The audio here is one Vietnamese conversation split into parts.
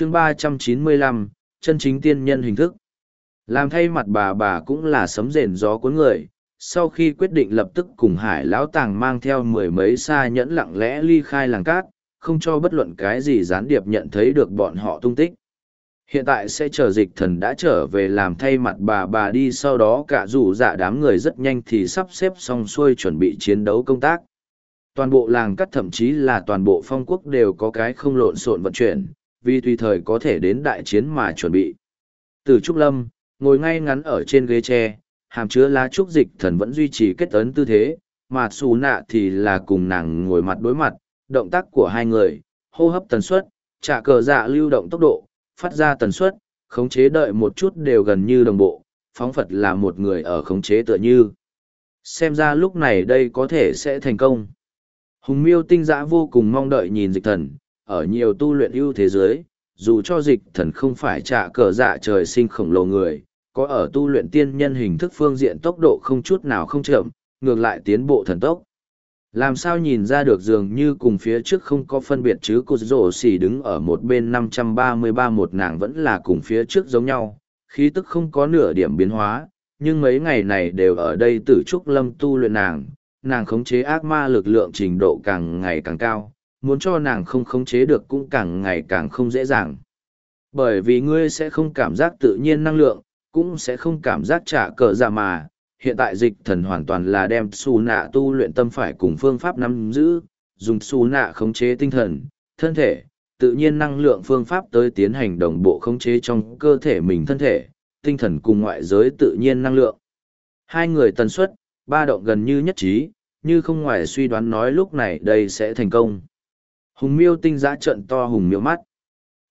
chương ba trăm chín mươi lăm, chân chính tiên nhân hình thức. Làm thay mặt bà bà cũng là sấm rền gió cuốn người, sau khi quyết định lập tức cùng hải lão tàng mang theo mười mấy xa nhẫn lặng lẽ ly khai làng cát, không cho bất luận cái gì gián điệp nhận thấy được bọn họ tung tích. Hiện tại sẽ chờ dịch thần đã trở về làm thay mặt bà bà đi, sau đó cả rủ dạ đám người rất nhanh thì sắp xếp xong xuôi chuẩn bị chiến đấu công tác. Toàn bộ làng cắt thậm chí là toàn bộ phong quốc đều có cái không lộn xộn vận chuyển vì tùy thời có thể đến đại chiến mà chuẩn bị. Từ trúc lâm, ngồi ngay ngắn ở trên ghế tre, hàm chứa lá trúc dịch thần vẫn duy trì kết ấn tư thế, mà xù nạ thì là cùng nàng ngồi mặt đối mặt, động tác của hai người, hô hấp tần suất, trả cờ dạ lưu động tốc độ, phát ra tần suất, khống chế đợi một chút đều gần như đồng bộ, phóng phật là một người ở khống chế tựa như. Xem ra lúc này đây có thể sẽ thành công. Hùng miêu tinh dã vô cùng mong đợi nhìn dịch thần ở nhiều tu luyện ưu thế giới dù cho dịch thần không phải trả cờ dạ trời sinh khổng lồ người có ở tu luyện tiên nhân hình thức phương diện tốc độ không chút nào không chậm ngược lại tiến bộ thần tốc. Làm sao nhìn ra được dường như cùng phía trước không có phân biệt chứ cô rổ xỉ đứng ở một bên 533 một nàng vẫn là cùng phía trước giống nhau, khí tức không có nửa điểm biến hóa, nhưng mấy ngày này đều ở đây tử trúc lâm tu luyện nàng, nàng khống chế ác ma lực lượng trình độ càng ngày càng cao, muốn cho nàng không khống chế được cũng càng ngày càng không dễ dàng. Bởi vì ngươi sẽ không cảm giác tự nhiên năng lượng, cũng sẽ không cảm giác trả cờ giả mà, hiện tại dịch thần hoàn toàn là đem xù nạ tu luyện tâm phải cùng phương pháp nắm giữ, dùng xù nạ khống chế tinh thần, thân thể, tự nhiên năng lượng phương pháp tới tiến hành đồng bộ khống chế trong cơ thể mình thân thể, tinh thần cùng ngoại giới tự nhiên năng lượng. Hai người tần suất, ba động gần như nhất trí, như không ngoài suy đoán nói lúc này đây sẽ thành công. Hùng miêu tinh giã trận to hùng miêu mắt.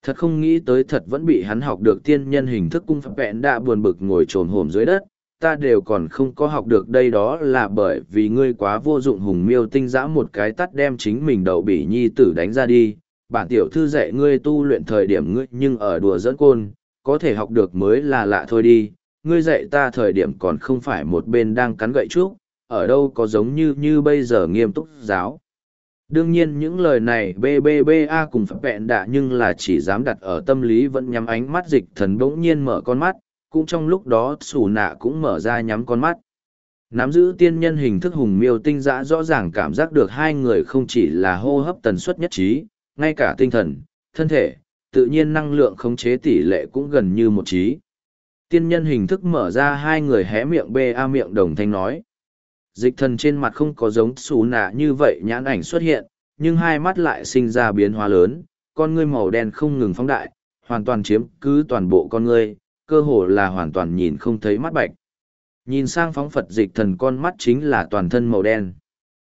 Thật không nghĩ tới thật vẫn bị hắn học được tiên nhân hình thức cung phạm vẹn đã buồn bực ngồi trồn hổm dưới đất, ta đều còn không có học được đây đó là bởi vì ngươi quá vô dụng hùng miêu tinh giã một cái tắt đem chính mình đầu bỉ nhi tử đánh ra đi. Bản tiểu thư dạy ngươi tu luyện thời điểm ngươi nhưng ở đùa dẫn côn có thể học được mới là lạ thôi đi. Ngươi dạy ta thời điểm còn không phải một bên đang cắn gậy trúc ở đâu có giống như như bây giờ nghiêm túc giáo đương nhiên những lời này bbba cùng phật vẹn đạ nhưng là chỉ dám đặt ở tâm lý vẫn nhắm ánh mắt dịch thần bỗng nhiên mở con mắt, cũng trong lúc đó xù nạ cũng mở ra nhắm con mắt. Nắm giữ tiên nhân hình thức hùng miêu tinh giã rõ ràng cảm giác được hai người không chỉ là hô hấp tần suất nhất trí, ngay cả tinh thần, thân thể, tự nhiên năng lượng khống chế tỷ lệ cũng gần như một trí. Tiên nhân hình thức mở ra hai người hé miệng bê a miệng đồng thanh nói dịch thần trên mặt không có giống xù nạ như vậy nhãn ảnh xuất hiện nhưng hai mắt lại sinh ra biến hóa lớn con ngươi màu đen không ngừng phóng đại hoàn toàn chiếm cứ toàn bộ con ngươi cơ hồ là hoàn toàn nhìn không thấy mắt bạch. Nhìn sang phóng Phật dịch thần con mắt chính là toàn thân màu đen.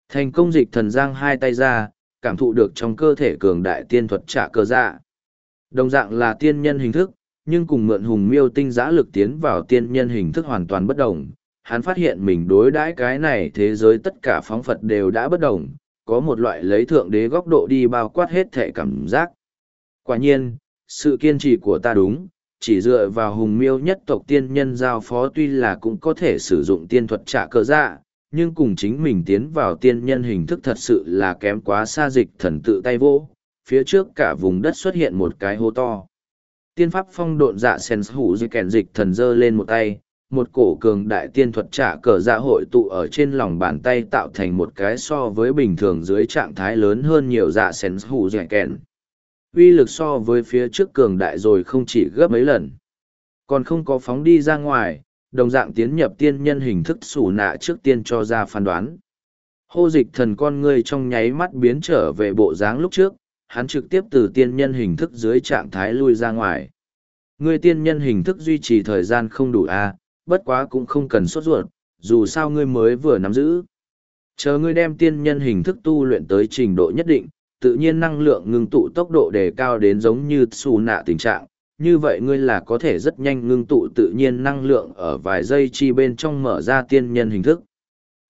Thành công dịch thần giang hai tay ra, cảm thụ được trong cơ thể cường đại tiên thuật trả cơ dạ. Đồng dạng là tiên nhân hình thức, nhưng cùng mượn hùng miêu tinh giã lực tiến vào tiên nhân hình thức hoàn toàn bất đồng. Hắn phát hiện mình đối đãi cái này thế giới tất cả phóng Phật đều đã bất đồng, có một loại lấy thượng đế góc độ đi bao quát hết thể cảm giác. Quả nhiên, sự kiên trì của ta đúng, chỉ dựa vào hùng miêu nhất tộc tiên nhân giao phó tuy là cũng có thể sử dụng tiên thuật trả cơ dạ, nhưng cùng chính mình tiến vào tiên nhân hình thức thật sự là kém quá xa dịch thần tự tay vô, phía trước cả vùng đất xuất hiện một cái hô to. Tiên pháp phong độn dạ sen hủ di kèn dịch thần dơ lên một tay, một cổ cường đại tiên thuật trả cờ dạ hội tụ ở trên lòng bàn tay tạo thành một cái so với bình thường dưới trạng thái lớn hơn nhiều dạ sen hù di kèn. Uy lực so với phía trước cường đại rồi không chỉ gấp mấy lần. Còn không có phóng đi ra ngoài đồng dạng tiến nhập tiên nhân hình thức xù nạ trước tiên cho ra phán đoán. Hô dịch thần con ngươi trong nháy mắt biến trở về bộ dáng lúc trước hắn trực tiếp từ tiên nhân hình thức dưới trạng thái lui ra ngoài. Ngươi tiên nhân hình thức duy trì thời gian không đủ a à, bất quá cũng không cần sốt ruột dù sao ngươi mới vừa nắm giữ chờ ngươi đem tiên nhân hình thức tu luyện tới trình độ nhất định tự nhiên năng lượng ngưng tụ tốc độ đề cao đến giống như xù nạ tình trạng, như vậy ngươi là có thể rất nhanh ngưng tụ tự nhiên năng lượng ở vài giây chi bên trong mở ra tiên nhân hình thức.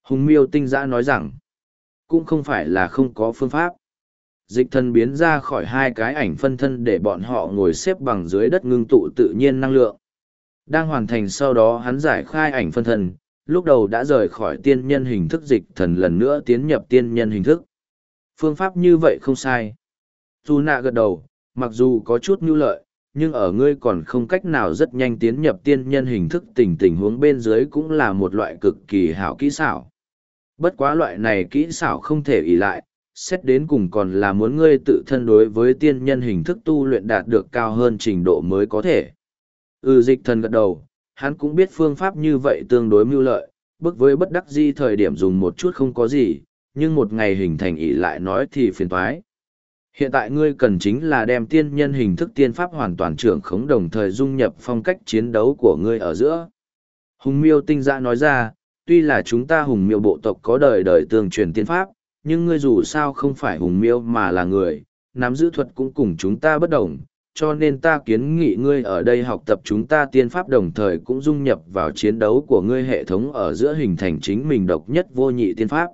Hùng miêu tinh giã nói rằng, cũng không phải là không có phương pháp. Dịch thân biến ra khỏi hai cái ảnh phân thân để bọn họ ngồi xếp bằng dưới đất ngưng tụ tự nhiên năng lượng. Đang hoàn thành sau đó hắn giải khai ảnh phân thân, lúc đầu đã rời khỏi tiên nhân hình thức dịch thần lần nữa tiến nhập tiên nhân hình thức phương pháp như vậy không sai. Dù nạ gật đầu, mặc dù có chút mưu lợi, nhưng ở ngươi còn không cách nào rất nhanh tiến nhập tiên nhân hình thức tình tình huống bên dưới cũng là một loại cực kỳ hảo kỹ xảo. Bất quá loại này kỹ xảo không thể ỷ lại, xét đến cùng còn là muốn ngươi tự thân đối với tiên nhân hình thức tu luyện đạt được cao hơn trình độ mới có thể. Ừ dịch thần gật đầu, hắn cũng biết phương pháp như vậy tương đối mưu lợi, bước với bất đắc di thời điểm dùng một chút không có gì, nhưng một ngày hình thành ý lại nói thì phiền toái. Hiện tại ngươi cần chính là đem tiên nhân hình thức tiên pháp hoàn toàn trưởng khống đồng thời dung nhập phong cách chiến đấu của ngươi ở giữa. Hùng miêu tinh dạ nói ra, tuy là chúng ta hùng miêu bộ tộc có đời đời tương truyền tiên pháp, nhưng ngươi dù sao không phải hùng miêu mà là người, nắm giữ thuật cũng cùng chúng ta bất đồng, cho nên ta kiến nghị ngươi ở đây học tập chúng ta tiên pháp đồng thời cũng dung nhập vào chiến đấu của ngươi hệ thống ở giữa hình thành chính mình độc nhất vô nhị tiên pháp.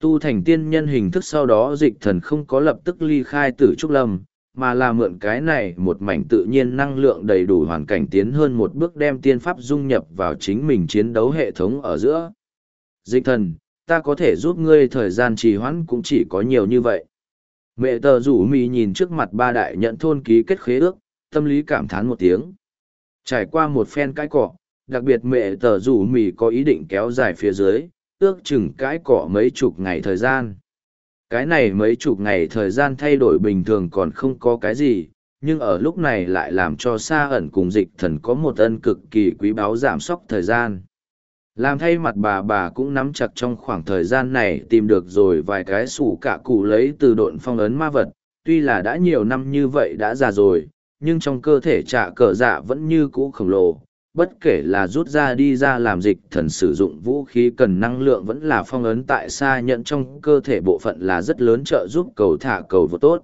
Tu thành tiên nhân hình thức sau đó dịch thần không có lập tức ly khai tử trúc lâm, mà là mượn cái này một mảnh tự nhiên năng lượng đầy đủ hoàn cảnh tiến hơn một bước đem tiên pháp dung nhập vào chính mình chiến đấu hệ thống ở giữa. Dịch thần, ta có thể giúp ngươi thời gian trì hoãn cũng chỉ có nhiều như vậy. Mẹ tờ rủ mì nhìn trước mặt ba đại nhận thôn ký kết khế ước, tâm lý cảm thán một tiếng. Trải qua một phen cãi cọ, đặc biệt mẹ tờ rủ mì có ý định kéo dài phía dưới, ước chừng cãi cọ mấy chục ngày thời gian. Cái này mấy chục ngày thời gian thay đổi bình thường còn không có cái gì, nhưng ở lúc này lại làm cho xa ẩn cùng dịch thần có một ân cực kỳ quý báu giảm sóc thời gian. Làm thay mặt bà bà cũng nắm chặt trong khoảng thời gian này tìm được rồi vài cái sủ cả cụ lấy từ độn phong ấn ma vật, tuy là đã nhiều năm như vậy đã già rồi, nhưng trong cơ thể trả cờ dạ vẫn như cũ khổng lồ, bất kể là rút ra đi ra làm dịch thần sử dụng vũ khí cần năng lượng vẫn là phong ấn tại xa nhận trong cơ thể bộ phận là rất lớn trợ giúp cầu thả cầu vô tốt.